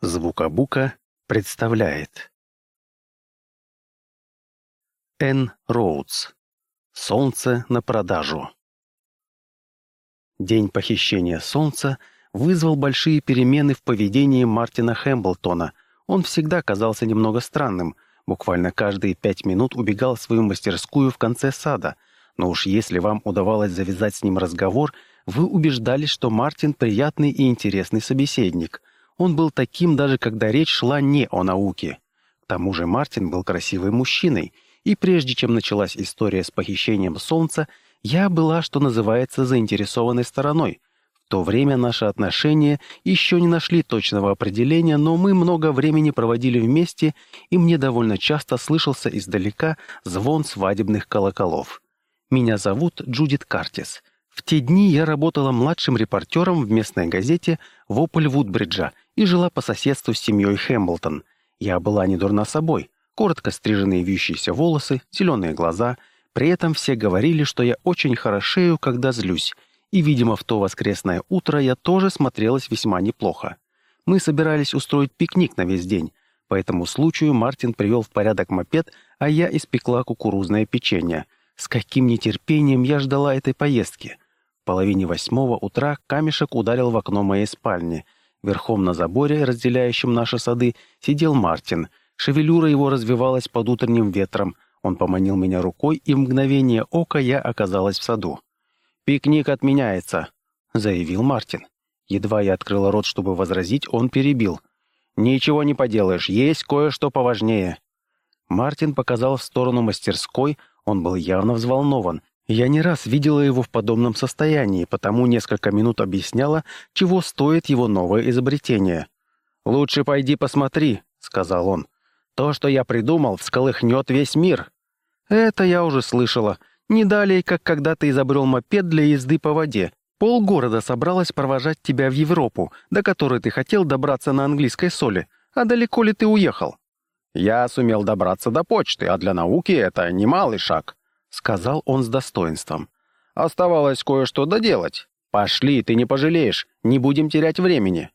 Звукобука представляет. Н. Роудс. Солнце на продажу. День похищения Солнца вызвал большие перемены в поведении Мартина Хэмблтона. Он всегда казался немного странным, буквально каждые пять минут убегал в свою мастерскую в конце сада, но уж если вам удавалось завязать с ним разговор, вы убеждались, что Мартин приятный и интересный собеседник – он был таким даже когда речь шла не о науке. К тому же Мартин был красивым мужчиной, и прежде чем началась история с похищением Солнца, я была, что называется, заинтересованной стороной. В то время наши отношения еще не нашли точного определения, но мы много времени проводили вместе, и мне довольно часто слышался издалека звон свадебных колоколов. Меня зовут Джудит Картис. В те дни я работала младшим репортером в местной газете «Вопль Вудбриджа» и жила по соседству с семьей Хэмблтон. Я была не дурна собой. Коротко стриженные вьющиеся волосы, зеленые глаза. При этом все говорили, что я очень хорошею, когда злюсь. И, видимо, в то воскресное утро я тоже смотрелась весьма неплохо. Мы собирались устроить пикник на весь день. По этому случаю Мартин привел в порядок мопед, а я испекла кукурузное печенье. С каким нетерпением я ждала этой поездки. Половине восьмого утра камешек ударил в окно моей спальни — Верхом на заборе, разделяющем наши сады, сидел Мартин. Шевелюра его развивалась под утренним ветром. Он поманил меня рукой, и в мгновение ока я оказалась в саду. «Пикник отменяется», — заявил Мартин. Едва я открыла рот, чтобы возразить, он перебил. «Ничего не поделаешь, есть кое-что поважнее». Мартин показал в сторону мастерской, он был явно взволнован, я не раз видела его в подобном состоянии, потому несколько минут объясняла, чего стоит его новое изобретение. «Лучше пойди посмотри», — сказал он. «То, что я придумал, всколыхнет весь мир». «Это я уже слышала. Не далее, как когда ты изобрел мопед для езды по воде. Полгорода собралась провожать тебя в Европу, до которой ты хотел добраться на английской соли. А далеко ли ты уехал?» «Я сумел добраться до почты, а для науки это немалый шаг», — сказал он с достоинством. «Оставалось кое-что доделать. Пошли, ты не пожалеешь, не будем терять времени».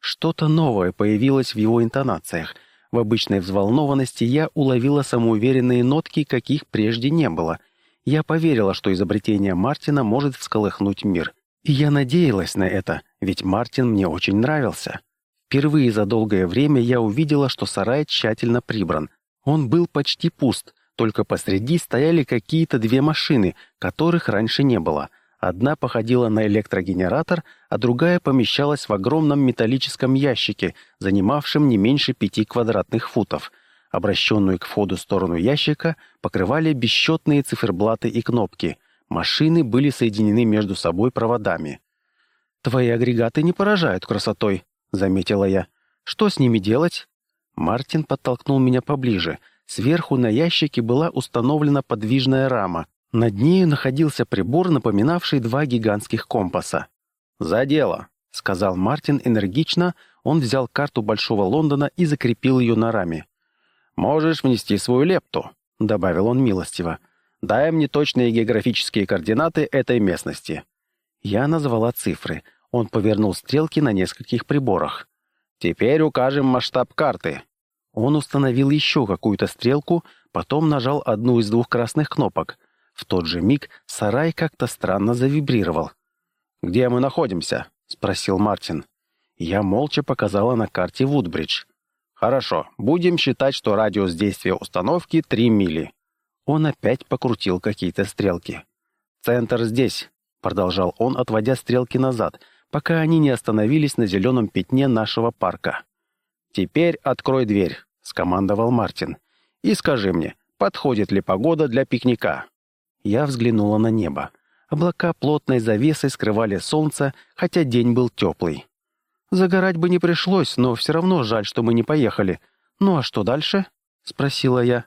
Что-то новое появилось в его интонациях. В обычной взволнованности я уловила самоуверенные нотки, каких прежде не было. Я поверила, что изобретение Мартина может всколыхнуть мир. И я надеялась на это, ведь Мартин мне очень нравился. Впервые за долгое время я увидела, что сарай тщательно прибран. Он был почти пуст, только посреди стояли какие-то две машины, которых раньше не было. Одна походила на электрогенератор, а другая помещалась в огромном металлическом ящике, занимавшем не меньше пяти квадратных футов. Обращенную к входу сторону ящика покрывали бесчетные циферблаты и кнопки. Машины были соединены между собой проводами. «Твои агрегаты не поражают красотой», — заметила я. «Что с ними делать?» Мартин подтолкнул меня поближе — Сверху на ящике была установлена подвижная рама. Над нею находился прибор, напоминавший два гигантских компаса. «За дело», — сказал Мартин энергично, он взял карту Большого Лондона и закрепил ее на раме. «Можешь внести свою лепту», — добавил он милостиво. «Дай мне точные географические координаты этой местности». Я назвала цифры. Он повернул стрелки на нескольких приборах. «Теперь укажем масштаб карты», он установил еще какую-то стрелку, потом нажал одну из двух красных кнопок. В тот же миг сарай как-то странно завибрировал. «Где мы находимся?» — спросил Мартин. Я молча показала на карте Вудбридж. «Хорошо, будем считать, что радиус действия установки — три мили». Он опять покрутил какие-то стрелки. «Центр здесь», — продолжал он, отводя стрелки назад, пока они не остановились на зеленом пятне нашего парка. «Теперь открой дверь», — скомандовал Мартин. «И скажи мне, подходит ли погода для пикника?» Я взглянула на небо. Облака плотной завесой скрывали солнце, хотя день был теплый. «Загорать бы не пришлось, но все равно жаль, что мы не поехали. Ну а что дальше?» — спросила я.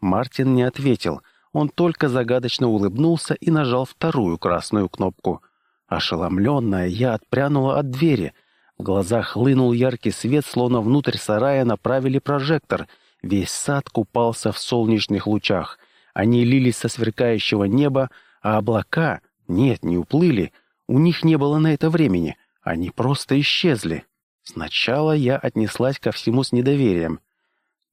Мартин не ответил. Он только загадочно улыбнулся и нажал вторую красную кнопку. Ошеломленная, я отпрянула от двери — в глазах хлынул яркий свет, словно внутрь сарая направили прожектор. Весь сад купался в солнечных лучах. Они лились со сверкающего неба, а облака, нет, не уплыли. У них не было на это времени. Они просто исчезли. Сначала я отнеслась ко всему с недоверием.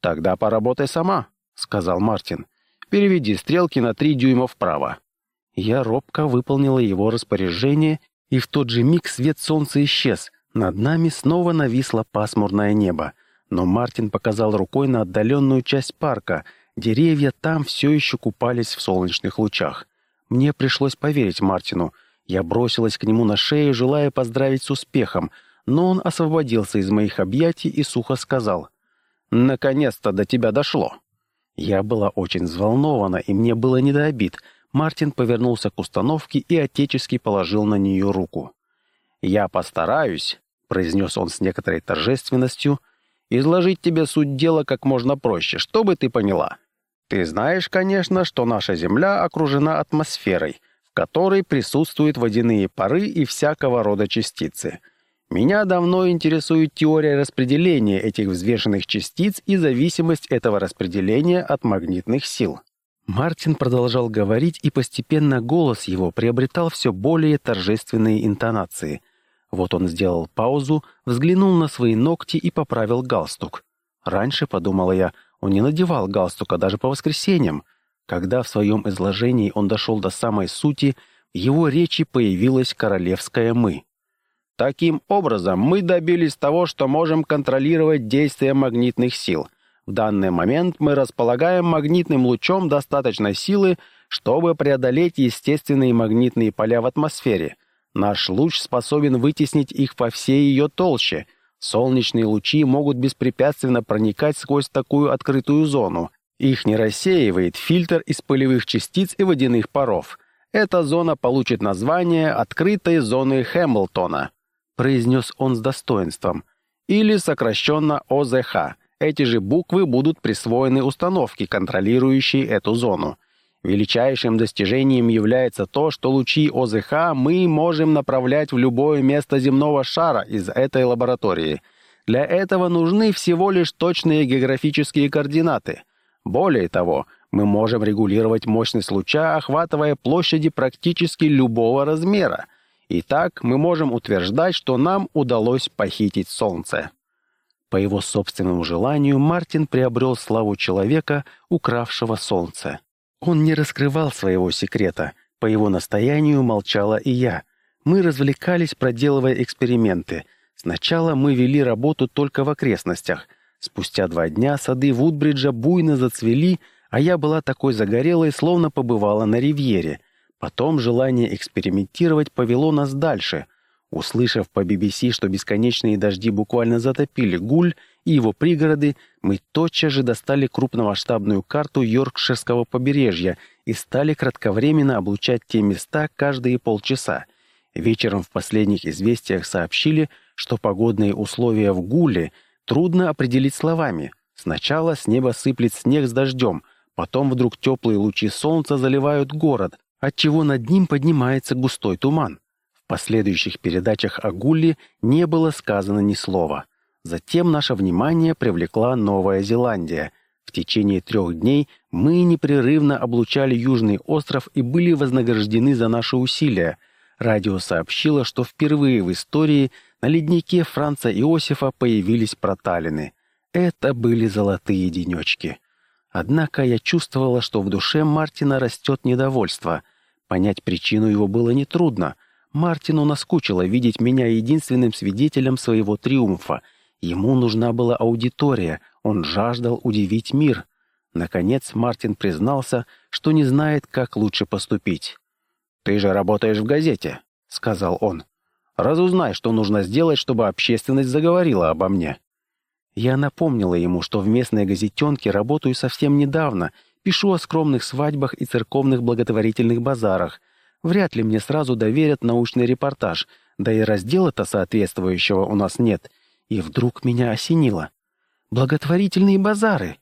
«Тогда поработай сама», — сказал Мартин. «Переведи стрелки на три дюйма вправо». Я робко выполнила его распоряжение, и в тот же миг свет солнца исчез. Над нами снова нависло пасмурное небо. Но Мартин показал рукой на отдаленную часть парка. Деревья там все еще купались в солнечных лучах. Мне пришлось поверить Мартину. Я бросилась к нему на шею, желая поздравить с успехом, но он освободился из моих объятий и сухо сказал «Наконец-то до тебя дошло». Я была очень взволнована, и мне было не до обид — Мартин повернулся к установке и отечески положил на нее руку. «Я постараюсь», — произнес он с некоторой торжественностью, «изложить тебе суть дела как можно проще, чтобы ты поняла. Ты знаешь, конечно, что наша Земля окружена атмосферой, в которой присутствуют водяные пары и всякого рода частицы. Меня давно интересует теория распределения этих взвешенных частиц и зависимость этого распределения от магнитных сил. Мартин продолжал говорить, и постепенно голос его приобретал все более торжественные интонации. Вот он сделал паузу, взглянул на свои ногти и поправил галстук. Раньше, подумала я, он не надевал галстука даже по воскресеньям. Когда в своем изложении он дошел до самой сути, в его речи появилось королевское «мы». Таким образом, мы добились того, что можем контролировать действия магнитных сил — в данный момент мы располагаем магнитным лучом достаточной силы, чтобы преодолеть естественные магнитные поля в атмосфере. Наш луч способен вытеснить их по всей ее толще. Солнечные лучи могут беспрепятственно проникать сквозь такую открытую зону. Их не рассеивает фильтр из пылевых частиц и водяных паров. Эта зона получит название «открытой зоны Хэмилтона», произнес он с достоинством, или сокращенно ОЗХ – эти же буквы будут присвоены установке, контролирующей эту зону. Величайшим достижением является то, что лучи ОЗХ мы можем направлять в любое место земного шара из этой лаборатории. Для этого нужны всего лишь точные географические координаты. Более того, мы можем регулировать мощность луча, охватывая площади практически любого размера. Итак, мы можем утверждать, что нам удалось похитить Солнце. По его собственному желанию Мартин приобрел славу человека, укравшего солнце. Он не раскрывал своего секрета. По его настоянию молчала и я. Мы развлекались, проделывая эксперименты. Сначала мы вели работу только в окрестностях. Спустя два дня сады Вудбриджа буйно зацвели, а я была такой загорелой, словно побывала на ривьере. Потом желание экспериментировать повело нас дальше. Услышав по BBC, что бесконечные дожди буквально затопили Гуль и его пригороды, мы тотчас же достали крупномасштабную карту Йоркширского побережья и стали кратковременно облучать те места каждые полчаса. Вечером в последних известиях сообщили, что погодные условия в Гуле трудно определить словами. Сначала с неба сыплет снег с дождем, потом вдруг теплые лучи солнца заливают город, отчего над ним поднимается густой туман. Последующих передачах о Гулли не было сказано ни слова. Затем наше внимание привлекла Новая Зеландия. В течение трех дней мы непрерывно облучали Южный остров и были вознаграждены за наши усилия. Радио сообщило, что впервые в истории на леднике Франца Иосифа появились проталины. Это были золотые денечки. Однако я чувствовала, что в душе Мартина растет недовольство. Понять причину его было нетрудно. Мартину наскучило видеть меня единственным свидетелем своего триумфа. Ему нужна была аудитория, он жаждал удивить мир. Наконец Мартин признался, что не знает, как лучше поступить. «Ты же работаешь в газете», — сказал он. «Разузнай, что нужно сделать, чтобы общественность заговорила обо мне». Я напомнила ему, что в местной газетенке работаю совсем недавно, пишу о скромных свадьбах и церковных благотворительных базарах — Вряд ли мне сразу доверят научный репортаж, да и раздела-то соответствующего у нас нет. И вдруг меня осенило. Благотворительные базары.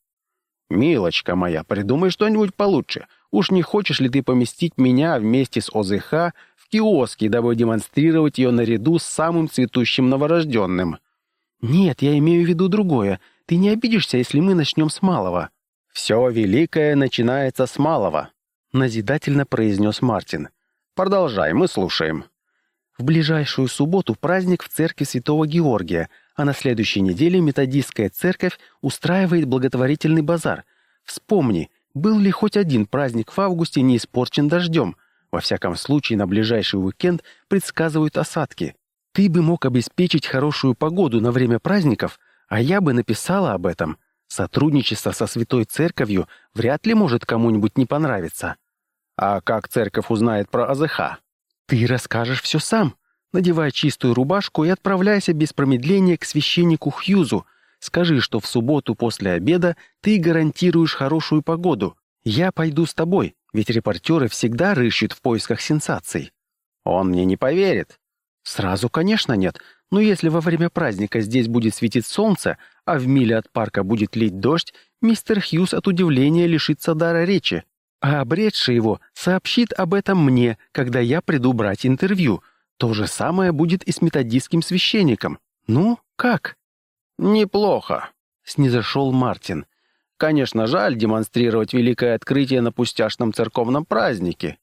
«Милочка моя, придумай что-нибудь получше. Уж не хочешь ли ты поместить меня вместе с ОЗХ в киоске, дабы демонстрировать ее наряду с самым цветущим новорожденным?» «Нет, я имею в виду другое. Ты не обидишься, если мы начнем с малого?» «Все великое начинается с малого», — назидательно произнес Мартин. Продолжай, мы слушаем». В ближайшую субботу праздник в церкви Святого Георгия, а на следующей неделе методистская церковь устраивает благотворительный базар. Вспомни, был ли хоть один праздник в августе не испорчен дождем? Во всяком случае, на ближайший уикенд предсказывают осадки. Ты бы мог обеспечить хорошую погоду на время праздников, а я бы написала об этом. Сотрудничество со Святой Церковью вряд ли может кому-нибудь не понравиться. А как церковь узнает про АЗХ? Ты расскажешь все сам. Надевай чистую рубашку и отправляйся без промедления к священнику Хьюзу. Скажи, что в субботу после обеда ты гарантируешь хорошую погоду. Я пойду с тобой, ведь репортеры всегда рыщут в поисках сенсаций. Он мне не поверит. Сразу, конечно, нет. Но если во время праздника здесь будет светить солнце, а в миле от парка будет лить дождь, мистер Хьюз от удивления лишится дара речи. А обретший его сообщит об этом мне, когда я приду брать интервью. То же самое будет и с методистским священником. Ну, как? «Неплохо», — снизошел Мартин. «Конечно, жаль демонстрировать великое открытие на пустяшном церковном празднике.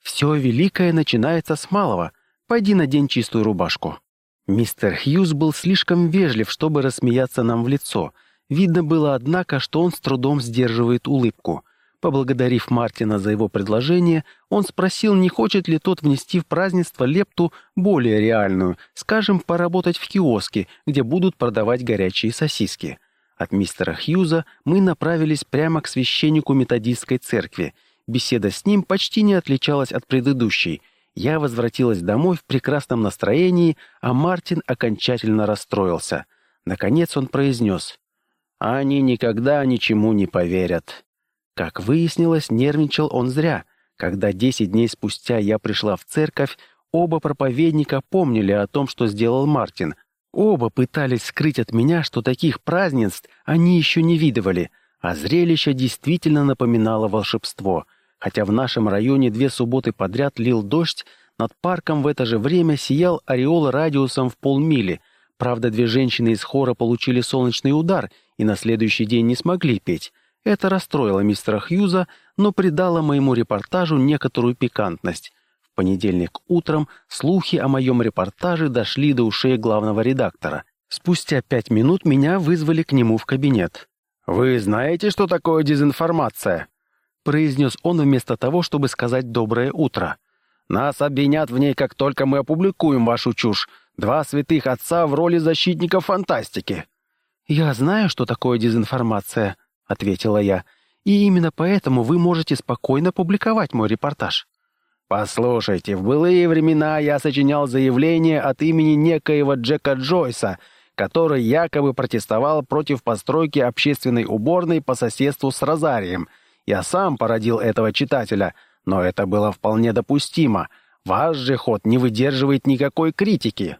Все великое начинается с малого. Пойди надень чистую рубашку». Мистер Хьюз был слишком вежлив, чтобы рассмеяться нам в лицо. Видно было, однако, что он с трудом сдерживает улыбку. Поблагодарив Мартина за его предложение, он спросил, не хочет ли тот внести в празднество лепту более реальную, скажем, поработать в киоске, где будут продавать горячие сосиски. От мистера Хьюза мы направились прямо к священнику методистской церкви. Беседа с ним почти не отличалась от предыдущей — я возвратилась домой в прекрасном настроении, а Мартин окончательно расстроился. Наконец он произнес. «Они никогда ничему не поверят». Как выяснилось, нервничал он зря. Когда десять дней спустя я пришла в церковь, оба проповедника помнили о том, что сделал Мартин. Оба пытались скрыть от меня, что таких празднеств они еще не видывали, а зрелище действительно напоминало волшебство — Хотя в нашем районе две субботы подряд лил дождь, над парком в это же время сиял ореол радиусом в полмили. Правда, две женщины из хора получили солнечный удар и на следующий день не смогли петь. Это расстроило мистера Хьюза, но придало моему репортажу некоторую пикантность. В понедельник утром слухи о моем репортаже дошли до ушей главного редактора. Спустя пять минут меня вызвали к нему в кабинет. «Вы знаете, что такое дезинформация?» произнес он вместо того, чтобы сказать «доброе утро». «Нас обвинят в ней, как только мы опубликуем вашу чушь. Два святых отца в роли защитников фантастики». «Я знаю, что такое дезинформация», — ответила я. «И именно поэтому вы можете спокойно публиковать мой репортаж». «Послушайте, в былые времена я сочинял заявление от имени некоего Джека Джойса, который якобы протестовал против постройки общественной уборной по соседству с Розарием — я сам породил этого читателя, но это было вполне допустимо. Ваш же ход не выдерживает никакой критики».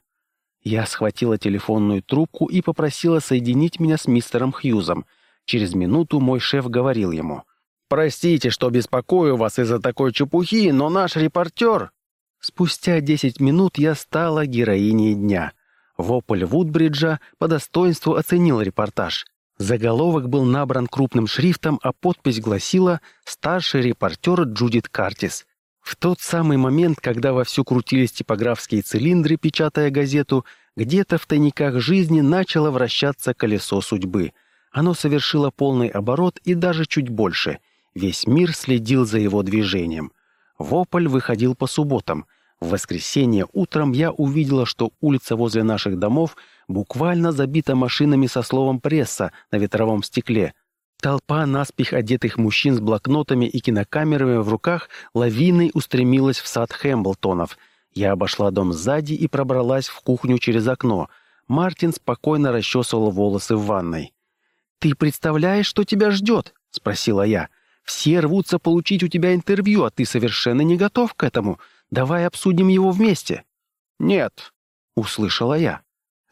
Я схватила телефонную трубку и попросила соединить меня с мистером Хьюзом. Через минуту мой шеф говорил ему. «Простите, что беспокою вас из-за такой чепухи, но наш репортер...» Спустя десять минут я стала героиней дня. Вопль Вудбриджа по достоинству оценил репортаж. Заголовок был набран крупным шрифтом, а подпись гласила «Старший репортер Джудит Картис». В тот самый момент, когда вовсю крутились типографские цилиндры, печатая газету, где-то в тайниках жизни начало вращаться колесо судьбы. Оно совершило полный оборот и даже чуть больше. Весь мир следил за его движением. Вопль выходил по субботам. В воскресенье утром я увидела, что улица возле наших домов – буквально забита машинами со словом «пресса» на ветровом стекле. Толпа наспех одетых мужчин с блокнотами и кинокамерами в руках лавиной устремилась в сад Хэмблтонов. Я обошла дом сзади и пробралась в кухню через окно. Мартин спокойно расчесывал волосы в ванной. «Ты представляешь, что тебя ждет?» — спросила я. «Все рвутся получить у тебя интервью, а ты совершенно не готов к этому. Давай обсудим его вместе». «Нет», — услышала я.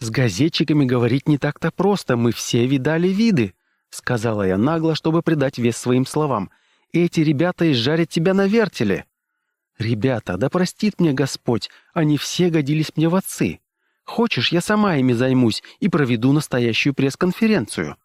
«С газетчиками говорить не так-то просто, мы все видали виды», — сказала я нагло, чтобы придать вес своим словам. «Эти ребята изжарят тебя на вертеле». «Ребята, да простит мне Господь, они все годились мне в отцы. Хочешь, я сама ими займусь и проведу настоящую пресс-конференцию?»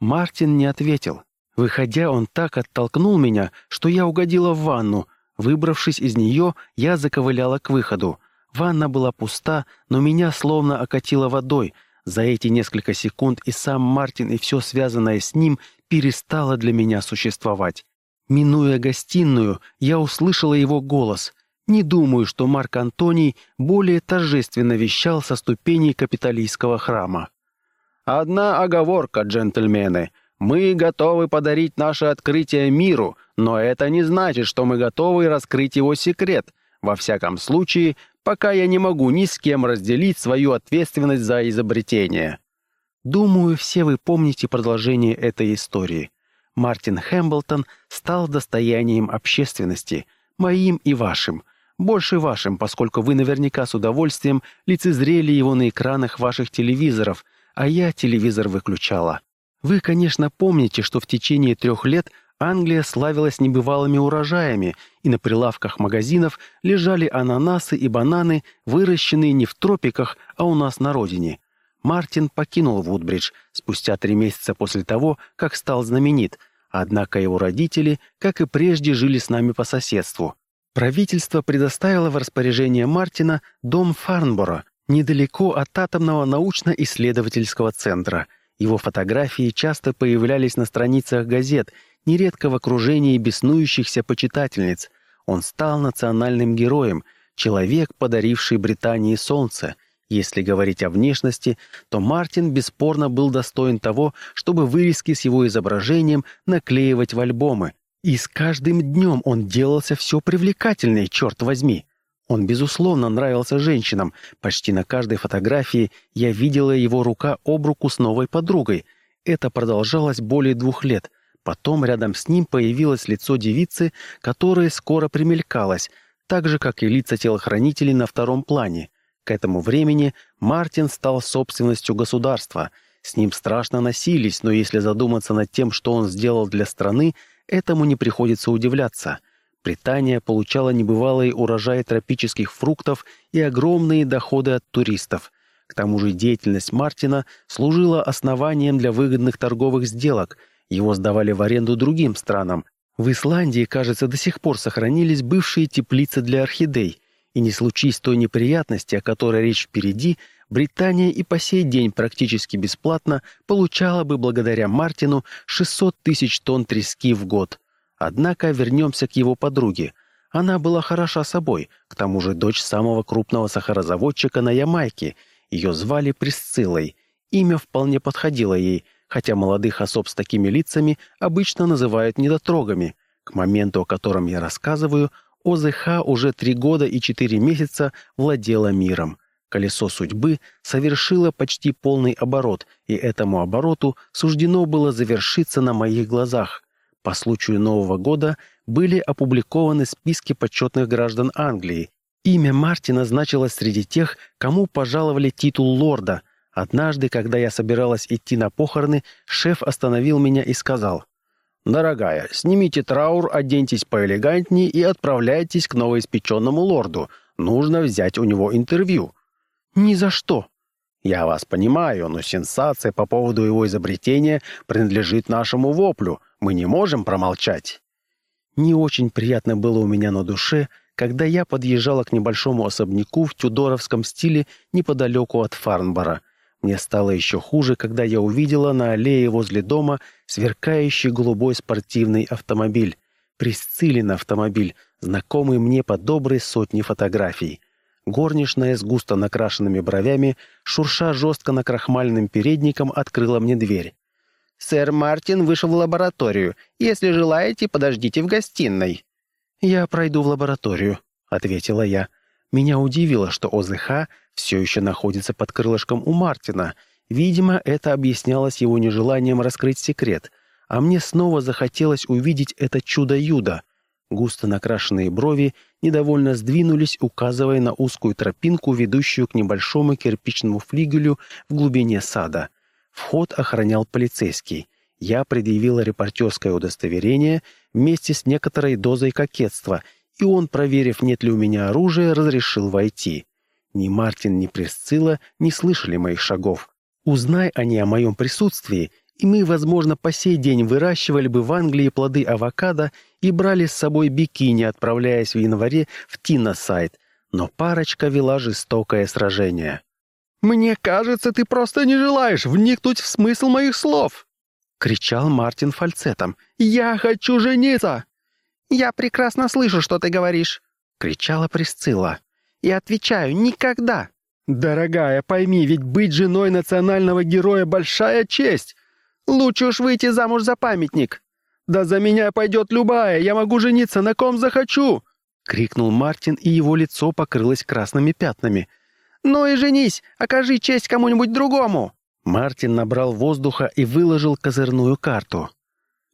Мартин не ответил. Выходя, он так оттолкнул меня, что я угодила в ванну. Выбравшись из нее, я заковыляла к выходу. Ванна была пуста, но меня словно окатило водой. За эти несколько секунд и сам Мартин, и все связанное с ним перестало для меня существовать. Минуя гостиную, я услышала его голос. Не думаю, что Марк Антоний более торжественно вещал со ступеней капиталистского храма. «Одна оговорка, джентльмены. Мы готовы подарить наше открытие миру, но это не значит, что мы готовы раскрыть его секрет. Во всяком случае, пока я не могу ни с кем разделить свою ответственность за изобретение». Думаю, все вы помните продолжение этой истории. Мартин Хэмблтон стал достоянием общественности, моим и вашим. Больше вашим, поскольку вы наверняка с удовольствием лицезрели его на экранах ваших телевизоров, а я телевизор выключала. Вы, конечно, помните, что в течение трех лет Англия славилась небывалыми урожаями, и на прилавках магазинов лежали ананасы и бананы, выращенные не в тропиках, а у нас на родине. Мартин покинул Вудбридж спустя три месяца после того, как стал знаменит, однако его родители, как и прежде, жили с нами по соседству. Правительство предоставило в распоряжение Мартина дом Фарнборо, недалеко от атомного научно-исследовательского центра. Его фотографии часто появлялись на страницах газет, нередко в окружении беснующихся почитательниц. Он стал национальным героем, человек, подаривший Британии солнце — если говорить о внешности, то Мартин бесспорно был достоин того, чтобы вырезки с его изображением наклеивать в альбомы. И с каждым днем он делался все привлекательнее, черт возьми. Он, безусловно, нравился женщинам. Почти на каждой фотографии я видела его рука об руку с новой подругой. Это продолжалось более двух лет. Потом рядом с ним появилось лицо девицы, которое скоро примелькалось, так же, как и лица телохранителей на втором плане. К этому времени Мартин стал собственностью государства. С ним страшно носились, но если задуматься над тем, что он сделал для страны, этому не приходится удивляться. Британия получала небывалые урожаи тропических фруктов и огромные доходы от туристов. К тому же деятельность Мартина служила основанием для выгодных торговых сделок. Его сдавали в аренду другим странам. В Исландии, кажется, до сих пор сохранились бывшие теплицы для орхидей – и не случись той неприятности, о которой речь впереди, Британия и по сей день практически бесплатно получала бы благодаря Мартину 600 тысяч тонн трески в год. Однако вернемся к его подруге. Она была хороша собой, к тому же дочь самого крупного сахарозаводчика на Ямайке. Ее звали Присциллой. Имя вполне подходило ей, хотя молодых особ с такими лицами обычно называют недотрогами. К моменту, о котором я рассказываю, ОЗХ уже три года и четыре месяца владела миром. Колесо судьбы совершило почти полный оборот, и этому обороту суждено было завершиться на моих глазах. По случаю Нового года были опубликованы списки почетных граждан Англии. Имя Мартина значилось среди тех, кому пожаловали титул лорда. Однажды, когда я собиралась идти на похороны, шеф остановил меня и сказал – «Дорогая, снимите траур, оденьтесь поэлегантнее и отправляйтесь к новоиспеченному лорду. Нужно взять у него интервью». «Ни за что». «Я вас понимаю, но сенсация по поводу его изобретения принадлежит нашему воплю. Мы не можем промолчать». Не очень приятно было у меня на душе, когда я подъезжала к небольшому особняку в тюдоровском стиле неподалеку от Фарнбора — мне стало еще хуже, когда я увидела на аллее возле дома сверкающий голубой спортивный автомобиль. Присцилин автомобиль, знакомый мне по доброй сотне фотографий. Горничная с густо накрашенными бровями, шурша жестко накрахмальным передником, открыла мне дверь. «Сэр Мартин вышел в лабораторию. Если желаете, подождите в гостиной». «Я пройду в лабораторию», — ответила я. Меня удивило, что ОЗХ все еще находится под крылышком у Мартина. Видимо, это объяснялось его нежеланием раскрыть секрет. А мне снова захотелось увидеть это чудо-юдо. Густо накрашенные брови недовольно сдвинулись, указывая на узкую тропинку, ведущую к небольшому кирпичному флигелю в глубине сада. Вход охранял полицейский. Я предъявила репортерское удостоверение вместе с некоторой дозой кокетства, и он, проверив, нет ли у меня оружия, разрешил войти. Ни Мартин, ни Пресцилла не слышали моих шагов. Узнай они о моем присутствии, и мы, возможно, по сей день выращивали бы в Англии плоды авокадо и брали с собой бикини, отправляясь в январе в Тиносайд. но парочка вела жестокое сражение. «Мне кажется, ты просто не желаешь вникнуть в смысл моих слов!» — кричал Мартин фальцетом. «Я хочу жениться!» «Я прекрасно слышу, что ты говоришь!» — кричала Присцилла. «И отвечаю, никогда!» «Дорогая, пойми, ведь быть женой национального героя — большая честь! Лучше уж выйти замуж за памятник! Да за меня пойдет любая, я могу жениться на ком захочу!» — крикнул Мартин, и его лицо покрылось красными пятнами. «Ну и женись, окажи честь кому-нибудь другому!» Мартин набрал воздуха и выложил козырную карту.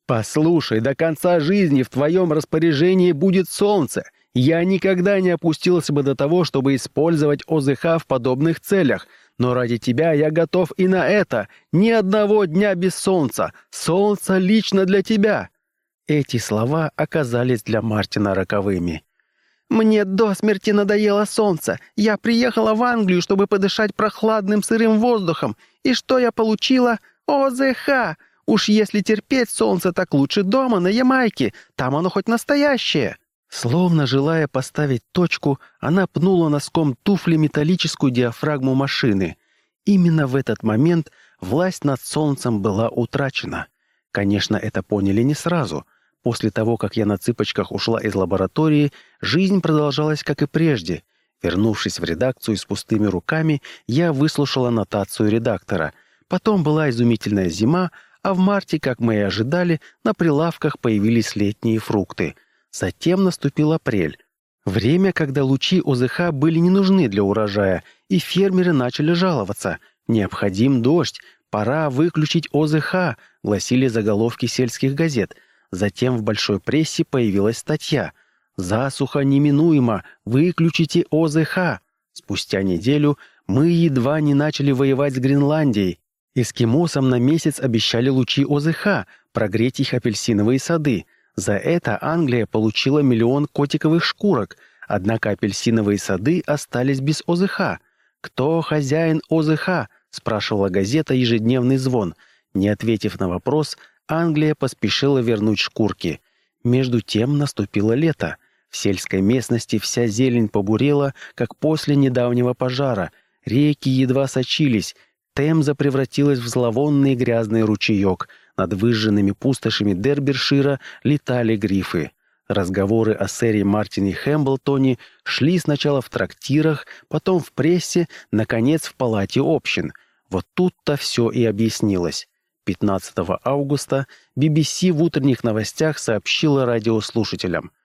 «Послушай, до конца жизни в твоем распоряжении будет солнце, я никогда не опустился бы до того, чтобы использовать ОЗХ в подобных целях, но ради тебя я готов и на это. Ни одного дня без солнца. Солнце лично для тебя». Эти слова оказались для Мартина роковыми. «Мне до смерти надоело солнце. Я приехала в Англию, чтобы подышать прохладным сырым воздухом. И что я получила? ОЗХ! Уж если терпеть солнце, так лучше дома, на Ямайке. Там оно хоть настоящее». Словно желая поставить точку, она пнула носком туфли металлическую диафрагму машины. Именно в этот момент власть над солнцем была утрачена. Конечно, это поняли не сразу. После того, как я на цыпочках ушла из лаборатории, жизнь продолжалась как и прежде. Вернувшись в редакцию с пустыми руками, я выслушала нотацию редактора. Потом была изумительная зима, а в марте, как мы и ожидали, на прилавках появились летние фрукты — Затем наступил апрель. Время, когда лучи ОЗХ были не нужны для урожая, и фермеры начали жаловаться. «Необходим дождь, пора выключить ОЗХ», гласили заголовки сельских газет. Затем в большой прессе появилась статья «Засуха неминуема, выключите ОЗХ». Спустя неделю мы едва не начали воевать с Гренландией. Эскимосам на месяц обещали лучи ОЗХ, прогреть их апельсиновые сады. За это Англия получила миллион котиковых шкурок, однако апельсиновые сады остались без ОЗХ. «Кто хозяин ОЗХ?» – спрашивала газета «Ежедневный звон». Не ответив на вопрос, Англия поспешила вернуть шкурки. Между тем наступило лето. В сельской местности вся зелень побурела, как после недавнего пожара. Реки едва сочились. Темза превратилась в зловонный грязный ручеек – над выжженными пустошами Дербершира летали грифы. Разговоры о сэре Мартине Хэмблтоне шли сначала в трактирах, потом в прессе, наконец в палате общин. Вот тут-то все и объяснилось. 15 августа BBC в утренних новостях сообщила радиослушателям –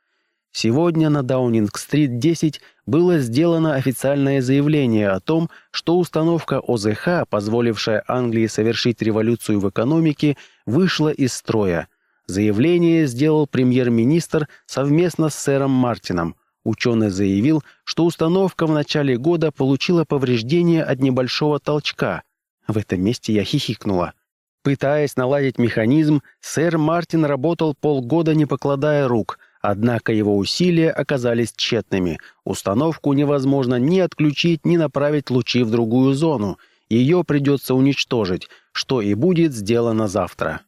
Сегодня на Даунинг-стрит 10 было сделано официальное заявление о том, что установка ОЗХ, позволившая Англии совершить революцию в экономике, вышла из строя. Заявление сделал премьер-министр совместно с сэром Мартином. Ученый заявил, что установка в начале года получила повреждение от небольшого толчка. В этом месте я хихикнула. Пытаясь наладить механизм, сэр Мартин работал полгода, не покладая рук – Однако его усилия оказались тщетными. Установку невозможно ни отключить, ни направить лучи в другую зону. Ее придется уничтожить, что и будет сделано завтра.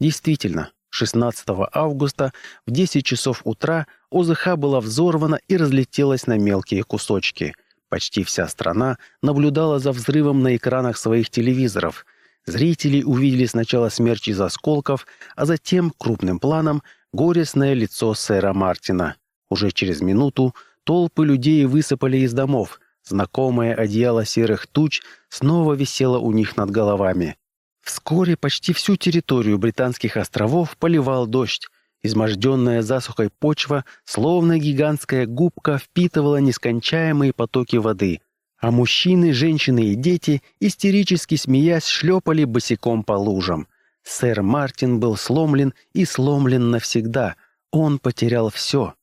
Действительно, 16 августа в 10 часов утра ОЗХ была взорвана и разлетелась на мелкие кусочки. Почти вся страна наблюдала за взрывом на экранах своих телевизоров. Зрители увидели сначала смерч из осколков, а затем крупным планом горестное лицо сэра Мартина. Уже через минуту толпы людей высыпали из домов. Знакомое одеяло серых туч снова висело у них над головами. Вскоре почти всю территорию британских островов поливал дождь. Изможденная засухой почва, словно гигантская губка, впитывала нескончаемые потоки воды, а мужчины, женщины и дети, истерически смеясь, шлепали босиком по лужам. Сэр Мартин был сломлен и сломлен навсегда. Он потерял все.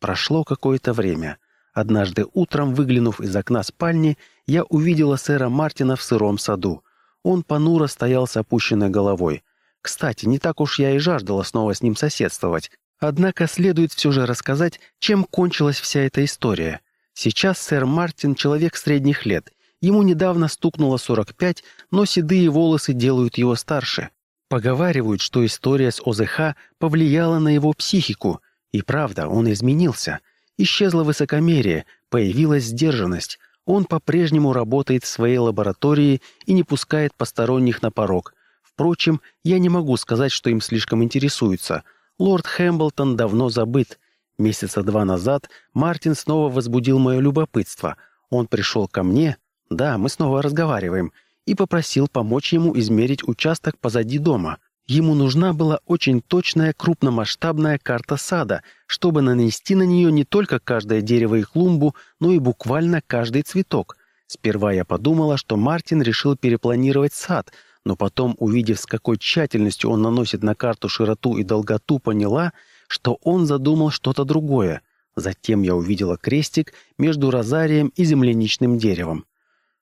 Прошло какое-то время. Однажды утром, выглянув из окна спальни, я увидела сэра Мартина в сыром саду. Он понуро стоял с опущенной головой. Кстати, не так уж я и жаждала снова с ним соседствовать. Однако следует все же рассказать, чем кончилась вся эта история. Сейчас сэр Мартин человек средних лет. Ему недавно стукнуло 45, но седые волосы делают его старше. Поговаривают, что история с ОЗХ повлияла на его психику, и правда, он изменился. Исчезло высокомерие, появилась сдержанность. Он по-прежнему работает в своей лаборатории и не пускает посторонних на порог. Впрочем, я не могу сказать, что им слишком интересуются. Лорд Хэмблтон давно забыт. Месяца два назад Мартин снова возбудил мое любопытство. Он пришел ко мне, да, мы снова разговариваем, и попросил помочь ему измерить участок позади дома. Ему нужна была очень точная крупномасштабная карта сада, чтобы нанести на нее не только каждое дерево и клумбу, но и буквально каждый цветок. Сперва я подумала, что Мартин решил перепланировать сад, но потом, увидев, с какой тщательностью он наносит на карту широту и долготу, поняла, что он задумал что-то другое. Затем я увидела крестик между розарием и земляничным деревом.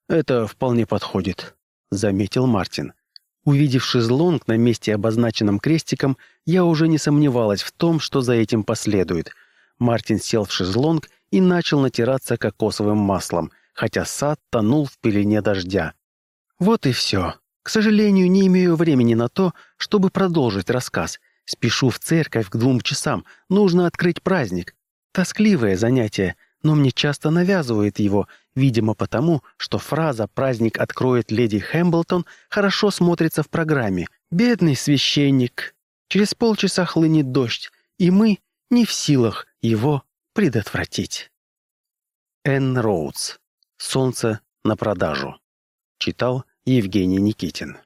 «Это вполне подходит», — заметил Мартин. Увидев шезлонг на месте, обозначенном крестиком, я уже не сомневалась в том, что за этим последует. Мартин сел в шезлонг и начал натираться кокосовым маслом, хотя сад тонул в пелене дождя. Вот и все. К сожалению, не имею времени на то, чтобы продолжить рассказ. Спешу в церковь к двум часам, нужно открыть праздник. Тоскливое занятие — но мне часто навязывают его, видимо потому, что фраза «праздник откроет леди Хэмблтон» хорошо смотрится в программе. «Бедный священник». Через полчаса хлынет дождь, и мы не в силах его предотвратить. Энн Роудс. «Солнце на продажу». Читал Евгений Никитин.